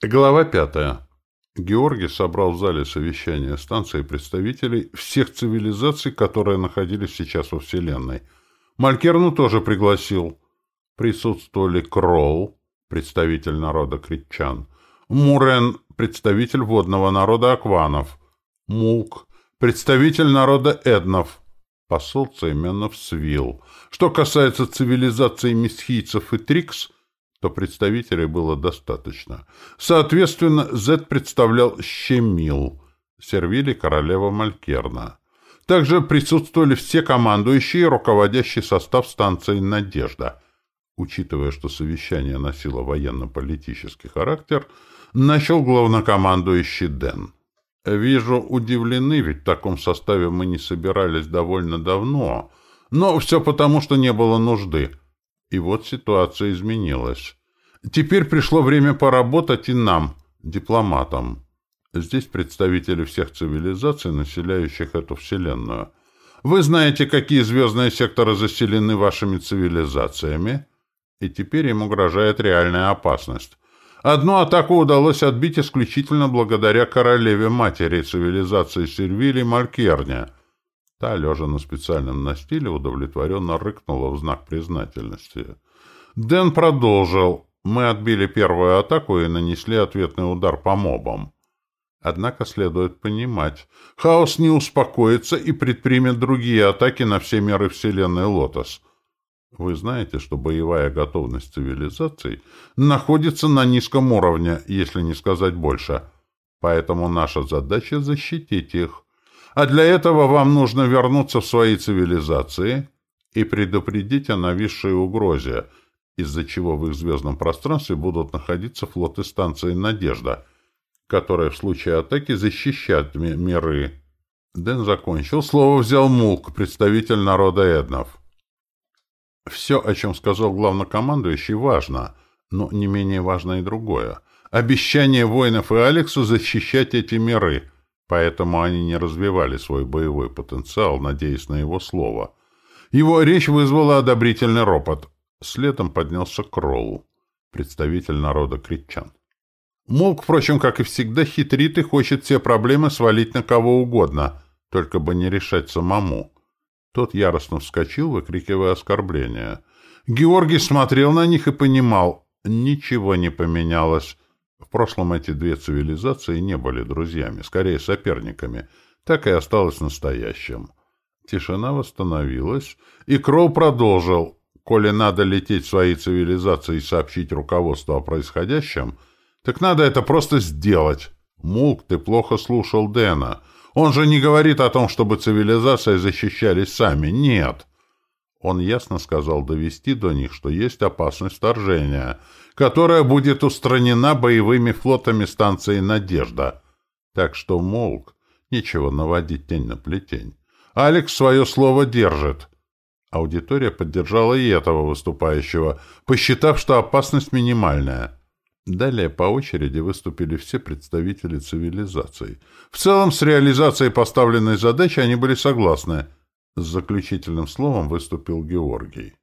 Глава пятая. Георгий собрал в зале совещания станции представителей всех цивилизаций, которые находились сейчас во Вселенной. Малькерну тоже пригласил. Присутствовали Кролл, представитель народа Критчан, Мурен, представитель водного народа Акванов, Мулк, представитель народа Эднов, посол Цейменов Свил. Что касается цивилизации месхийцев и Трикс — то представителей было достаточно. Соответственно, Z представлял Щемил, Сервили королева Малькерна. Также присутствовали все командующие и руководящий состав станции «Надежда». Учитывая, что совещание носило военно-политический характер, начал главнокомандующий Дэн. «Вижу, удивлены, ведь в таком составе мы не собирались довольно давно, но все потому, что не было нужды». И вот ситуация изменилась. Теперь пришло время поработать и нам, дипломатам. Здесь представители всех цивилизаций, населяющих эту Вселенную. Вы знаете, какие звездные секторы заселены вашими цивилизациями, и теперь им угрожает реальная опасность. Одну атаку удалось отбить исключительно благодаря королеве-матери цивилизации Сервили Малькерня. Та, лежа на специальном настиле, удовлетворенно рыкнула в знак признательности. Дэн продолжил. Мы отбили первую атаку и нанесли ответный удар по мобам. Однако следует понимать, хаос не успокоится и предпримет другие атаки на все меры Вселенной Лотос. Вы знаете, что боевая готовность цивилизаций находится на низком уровне, если не сказать больше. Поэтому наша задача — защитить их. А для этого вам нужно вернуться в свои цивилизации и предупредить о нависшей угрозе, из-за чего в их звездном пространстве будут находиться флоты станции «Надежда», которые в случае атаки защищают миры. Дэн закончил. Слово взял Мулк, представитель народа Эднов. Все, о чем сказал главнокомандующий, важно, но не менее важно и другое. Обещание воинов и Алексу защищать эти миры, поэтому они не развивали свой боевой потенциал, надеясь на его слово. Его речь вызвала одобрительный ропот. Следом поднялся Кролл, представитель народа критчан. Молк, впрочем, как и всегда, хитрит и хочет все проблемы свалить на кого угодно, только бы не решать самому. Тот яростно вскочил, выкрикивая оскорбления. Георгий смотрел на них и понимал, ничего не поменялось. В прошлом эти две цивилизации не были друзьями, скорее соперниками. Так и осталось настоящим. Тишина восстановилась, и Кроу продолжил, Коли надо лететь в свои цивилизации и сообщить руководству о происходящем, так надо это просто сделать. Мулк, ты плохо слушал Дэна. Он же не говорит о том, чтобы цивилизации защищались сами. Нет. Он ясно сказал довести до них, что есть опасность вторжения, которая будет устранена боевыми флотами станции «Надежда». Так что, Молк, нечего наводить тень на плетень. Алекс свое слово держит. Аудитория поддержала и этого выступающего, посчитав, что опасность минимальная. Далее по очереди выступили все представители цивилизаций. В целом, с реализацией поставленной задачи они были согласны. С заключительным словом выступил Георгий.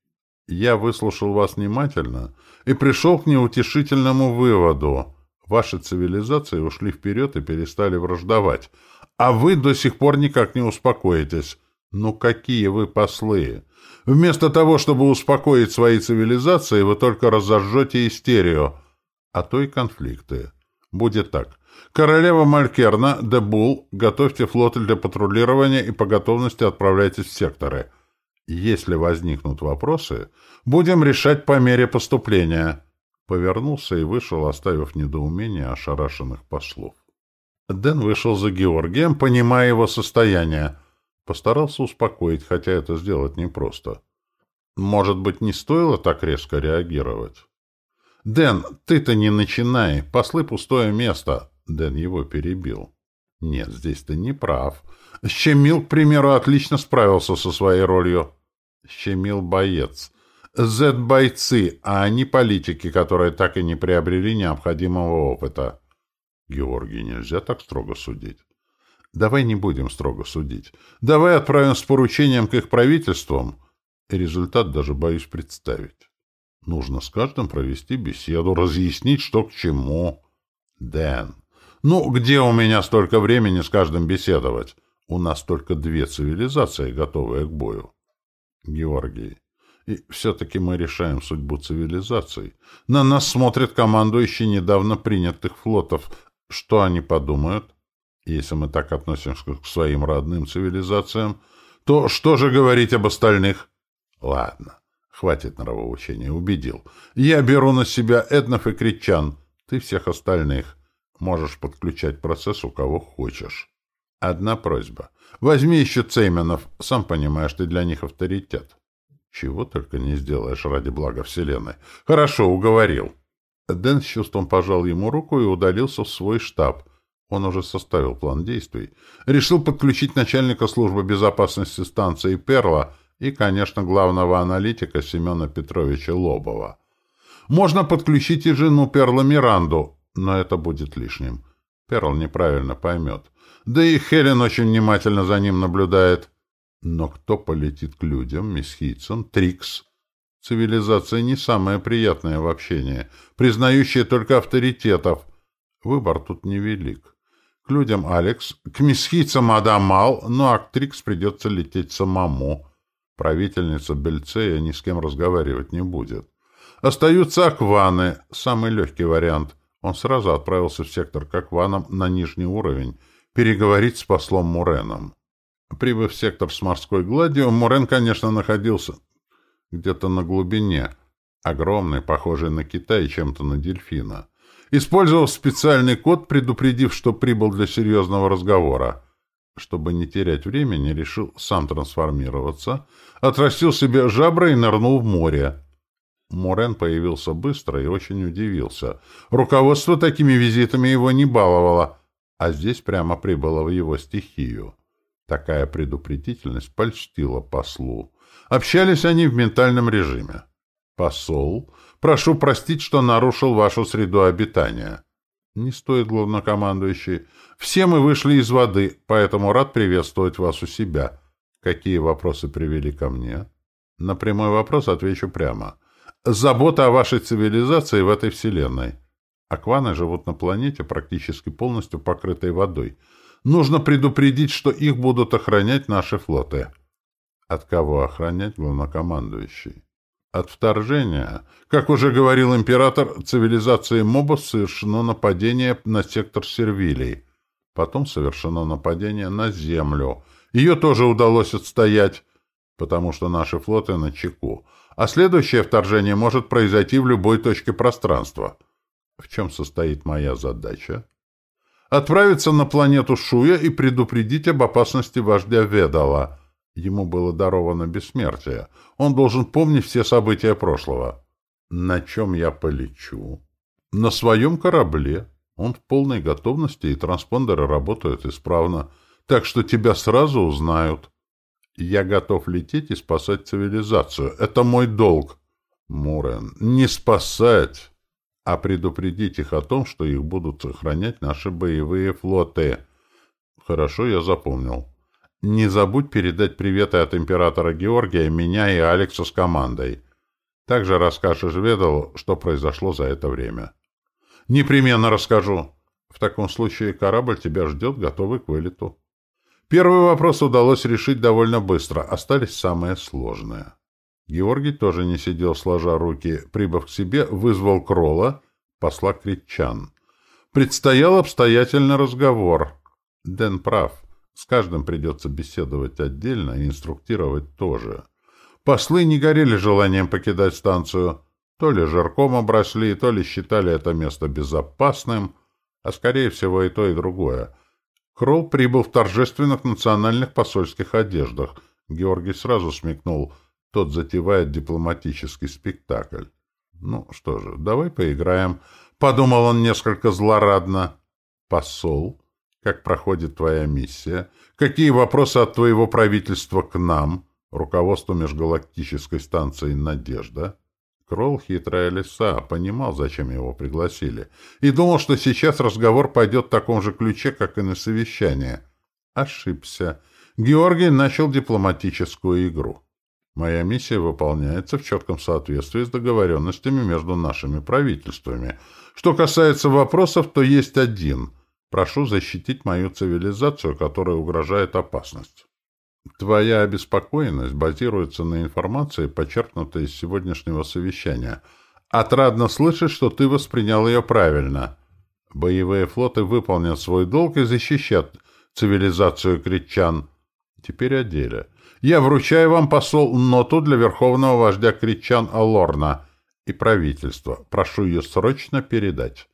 «Я выслушал вас внимательно и пришел к неутешительному выводу. Ваши цивилизации ушли вперед и перестали враждовать, а вы до сих пор никак не успокоитесь. Ну какие вы послы! Вместо того, чтобы успокоить свои цивилизации, вы только разожжете истерию, а то и конфликты. Будет так. Королева Малькерна, Дебул, готовьте флот для патрулирования и по готовности отправляйтесь в секторы. Если возникнут вопросы, будем решать по мере поступления. Повернулся и вышел, оставив недоумение ошарашенных послов. Дэн вышел за Георгием, понимая его состояние. Постарался успокоить, хотя это сделать непросто. Может быть, не стоило так резко реагировать? «Дэн, ты-то не начинай. Послы пустое место». Дэн его перебил. «Нет, здесь ты не прав. Щемил, к примеру, отлично справился со своей ролью». «Щемил боец. Зет-бойцы, а они политики, которые так и не приобрели необходимого опыта». «Георгий, нельзя так строго судить». Давай не будем строго судить. Давай отправим с поручением к их правительствам. Результат даже боюсь представить. Нужно с каждым провести беседу, разъяснить, что к чему. Дэн, ну где у меня столько времени с каждым беседовать? У нас только две цивилизации, готовые к бою. Георгий. И все-таки мы решаем судьбу цивилизаций. На нас смотрят командующие недавно принятых флотов. Что они подумают? Если мы так относимся к своим родным цивилизациям, то что же говорить об остальных? Ладно, хватит нравоучения, убедил. Я беру на себя этнов и критчан. Ты всех остальных. Можешь подключать процесс у кого хочешь. Одна просьба. Возьми еще Цейменов. Сам понимаешь, ты для них авторитет. Чего только не сделаешь ради блага Вселенной. Хорошо, уговорил. Дэн с чувством пожал ему руку и удалился в свой штаб. Он уже составил план действий. Решил подключить начальника службы безопасности станции «Перла» и, конечно, главного аналитика Семена Петровича Лобова. Можно подключить и жену Перла Миранду, но это будет лишним. Перл неправильно поймет. Да и Хелен очень внимательно за ним наблюдает. Но кто полетит к людям, месхийцам, Трикс? Цивилизация не самая приятная в общении, признающая только авторитетов. Выбор тут невелик. К людям Алекс, к месхийцам Адамал, ну а к Трикс придется лететь самому. Правительница Бельцея ни с кем разговаривать не будет. Остаются Акваны, самый легкий вариант. Он сразу отправился в сектор к Акванам на нижний уровень, переговорить с послом Муреном. Прибыв в сектор с морской гладью, Мурен, конечно, находился где-то на глубине, огромный, похожий на Китай чем-то на дельфина. Использовав специальный код, предупредив, что прибыл для серьезного разговора. Чтобы не терять времени, решил сам трансформироваться, отрастил себе жабры и нырнул в море. Мурен появился быстро и очень удивился. Руководство такими визитами его не баловало, а здесь прямо прибыло в его стихию. Такая предупредительность польстила послу. Общались они в ментальном режиме. «Посол, прошу простить, что нарушил вашу среду обитания». «Не стоит, главнокомандующий. Все мы вышли из воды, поэтому рад приветствовать вас у себя. Какие вопросы привели ко мне?» «На прямой вопрос отвечу прямо. Забота о вашей цивилизации в этой вселенной. Акваны живут на планете, практически полностью покрытой водой». Нужно предупредить, что их будут охранять наши флоты. От кого охранять главнокомандующий? От вторжения. Как уже говорил император, цивилизации мобов совершено нападение на сектор Сервилий. Потом совершено нападение на Землю. Ее тоже удалось отстоять, потому что наши флоты на чеку. А следующее вторжение может произойти в любой точке пространства. В чем состоит моя задача? отправиться на планету Шуя и предупредить об опасности вождя Ведала. Ему было даровано бессмертие. Он должен помнить все события прошлого. На чем я полечу? На своем корабле. Он в полной готовности, и транспондеры работают исправно. Так что тебя сразу узнают. Я готов лететь и спасать цивилизацию. Это мой долг. Мурен, не спасать а предупредить их о том, что их будут сохранять наши боевые флоты. Хорошо, я запомнил. Не забудь передать приветы от императора Георгия, меня и Алекса с командой. Также расскажешь Ведалу, что произошло за это время. Непременно расскажу. В таком случае корабль тебя ждет, готовый к вылету. Первый вопрос удалось решить довольно быстро, остались самые сложные. Георгий тоже не сидел сложа руки. Прибыв к себе, вызвал Крола, посла Критчан. Предстоял обстоятельный разговор. Дэн прав. С каждым придется беседовать отдельно и инструктировать тоже. Послы не горели желанием покидать станцию. То ли жирком обросли, то ли считали это место безопасным, а скорее всего и то, и другое. Кролл прибыл в торжественных национальных посольских одеждах. Георгий сразу смекнул — тот затевает дипломатический спектакль. Ну что же, давай поиграем. Подумал он несколько злорадно. Посол, как проходит твоя миссия? Какие вопросы от твоего правительства к нам, руководству межгалактической станции «Надежда»? Кролл, хитрая лиса, понимал, зачем его пригласили, и думал, что сейчас разговор пойдет в таком же ключе, как и на совещание. Ошибся. Георгий начал дипломатическую игру. Моя миссия выполняется в четком соответствии с договоренностями между нашими правительствами. Что касается вопросов, то есть один. Прошу защитить мою цивилизацию, которая угрожает опасность. Твоя обеспокоенность базируется на информации, почерпнутой из сегодняшнего совещания. Отрадно слышать, что ты воспринял ее правильно. Боевые флоты выполнят свой долг и защищат цивилизацию критчан. Теперь о деле. Я вручаю вам, посол, ноту для верховного вождя критчан Алорна и правительства. Прошу ее срочно передать.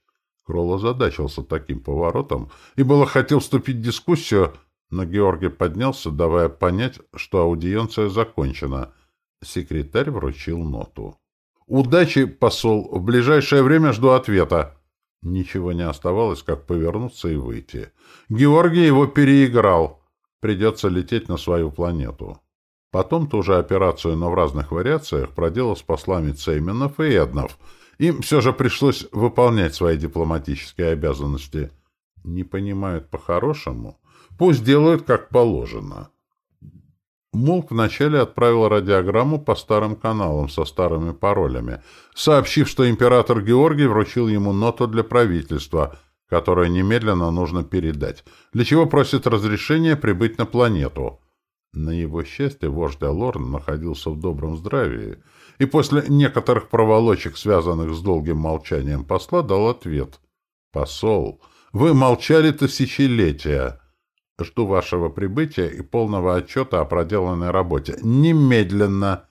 Кролл озадачился таким поворотом и было хотел вступить в дискуссию, но Георгий поднялся, давая понять, что аудиенция закончена. Секретарь вручил ноту. «Удачи, посол! В ближайшее время жду ответа!» Ничего не оставалось, как повернуться и выйти. Георгий его переиграл. Придется лететь на свою планету. Потом ту же операцию, но в разных вариациях, проделал с послами Цейменов и Эднов. Им все же пришлось выполнять свои дипломатические обязанности. Не понимают по-хорошему? Пусть делают, как положено. Молк вначале отправил радиограмму по старым каналам со старыми паролями, сообщив, что император Георгий вручил ему ноту для правительства, которую немедленно нужно передать, для чего просит разрешения прибыть на планету. На его счастье, вождь Алорн находился в добром здравии, и после некоторых проволочек, связанных с долгим молчанием посла, дал ответ. «Посол, вы молчали тысячелетия». Жду вашего прибытия и полного отчета о проделанной работе. Немедленно!»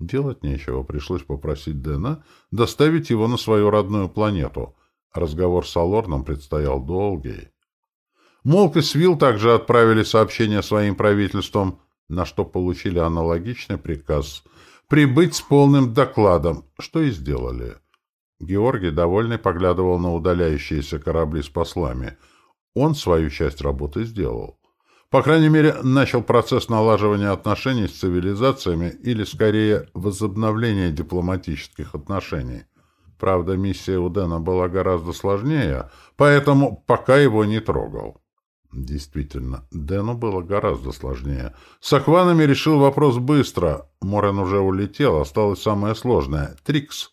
Делать нечего, пришлось попросить Дэна доставить его на свою родную планету. Разговор с Алорном предстоял долгий. Молк и Свил также отправили сообщение своим правительствам, на что получили аналогичный приказ прибыть с полным докладом, что и сделали. Георгий, довольный, поглядывал на удаляющиеся корабли с послами — он свою часть работы сделал. По крайней мере, начал процесс налаживания отношений с цивилизациями или, скорее, возобновления дипломатических отношений. Правда, миссия у Дэна была гораздо сложнее, поэтому пока его не трогал. Действительно, Дэну было гораздо сложнее. С Акванами решил вопрос быстро. Морен уже улетел, осталось самое сложное — Трикс.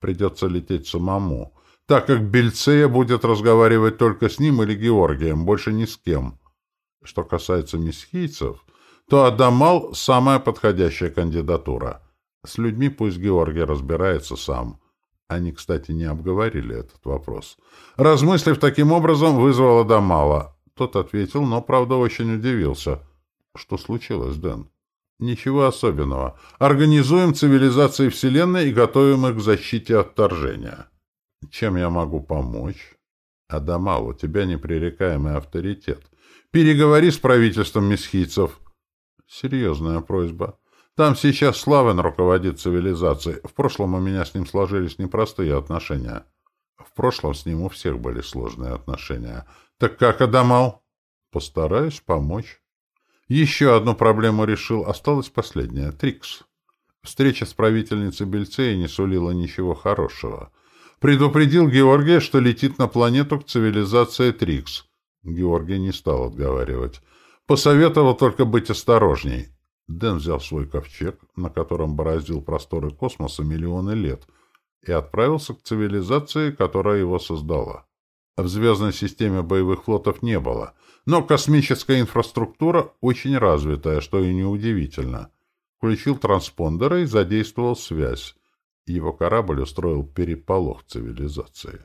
Придется лететь самому так как Бельцея будет разговаривать только с ним или Георгием, больше ни с кем. Что касается месхийцев, то Адамал — самая подходящая кандидатура. С людьми пусть Георгий разбирается сам. Они, кстати, не обговорили этот вопрос. Размыслив таким образом, вызвал Адамала. Тот ответил, но, правда, очень удивился. Что случилось, Дэн? Ничего особенного. Организуем цивилизации Вселенной и готовим их к защите от вторжения. Чем я могу помочь? Адамал, у тебя непререкаемый авторитет. Переговори с правительством месхийцев. Серьезная просьба. Там сейчас Славен руководит цивилизацией. В прошлом у меня с ним сложились непростые отношения. В прошлом с ним у всех были сложные отношения. Так как, Адамал? Постараюсь помочь. Еще одну проблему решил. Осталась последняя. Трикс. Встреча с правительницей Бельцеи не сулила ничего хорошего. Предупредил Георгия, что летит на планету к цивилизации Трикс. Георгий не стал отговаривать. Посоветовал только быть осторожней. Дэн взял свой ковчег, на котором бороздил просторы космоса миллионы лет, и отправился к цивилизации, которая его создала. В звездной системе боевых флотов не было, но космическая инфраструктура очень развитая, что и неудивительно. Включил транспондеры и задействовал связь. Его корабль устроил переполох цивилизации.